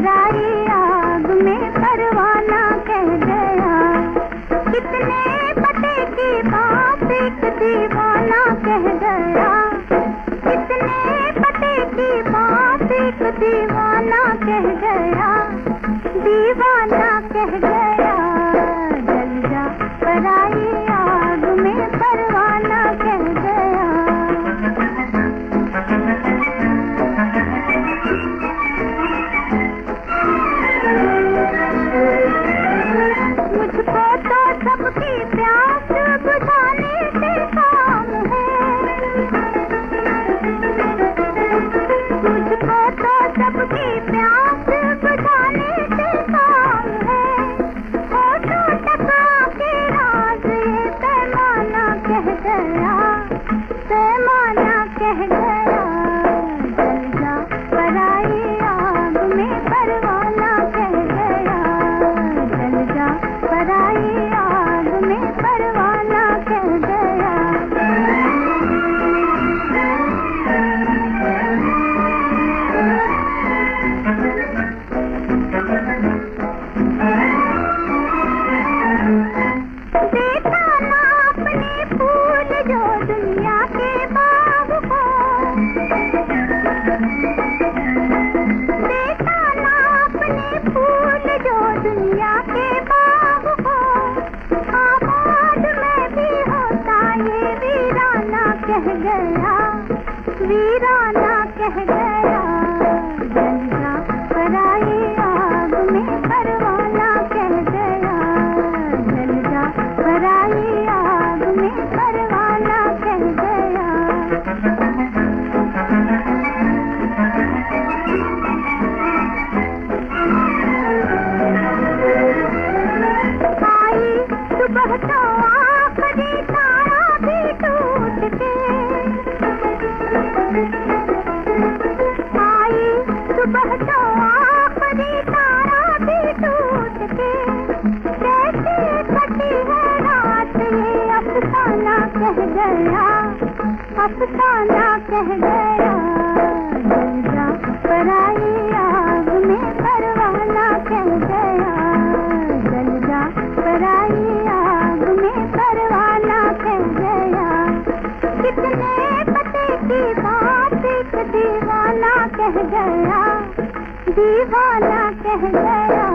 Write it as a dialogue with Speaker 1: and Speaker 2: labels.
Speaker 1: पराई आग में परवाना कह गया। कितने पते की बात एक दीवाना कह गया। कितने पते की बात एक दीवाना कह गया। दीवाना कह गया। कह गया वीराना कह गया जलना पराई आग में परवाना कह गया जलना पराई कह गया अफसाना कह गया जल पराई आग में परवाना कह गया जल पराई आग में परवाना कह गया। कितने पते की बात एक दीवाना कह गया, दीवाना कह गया।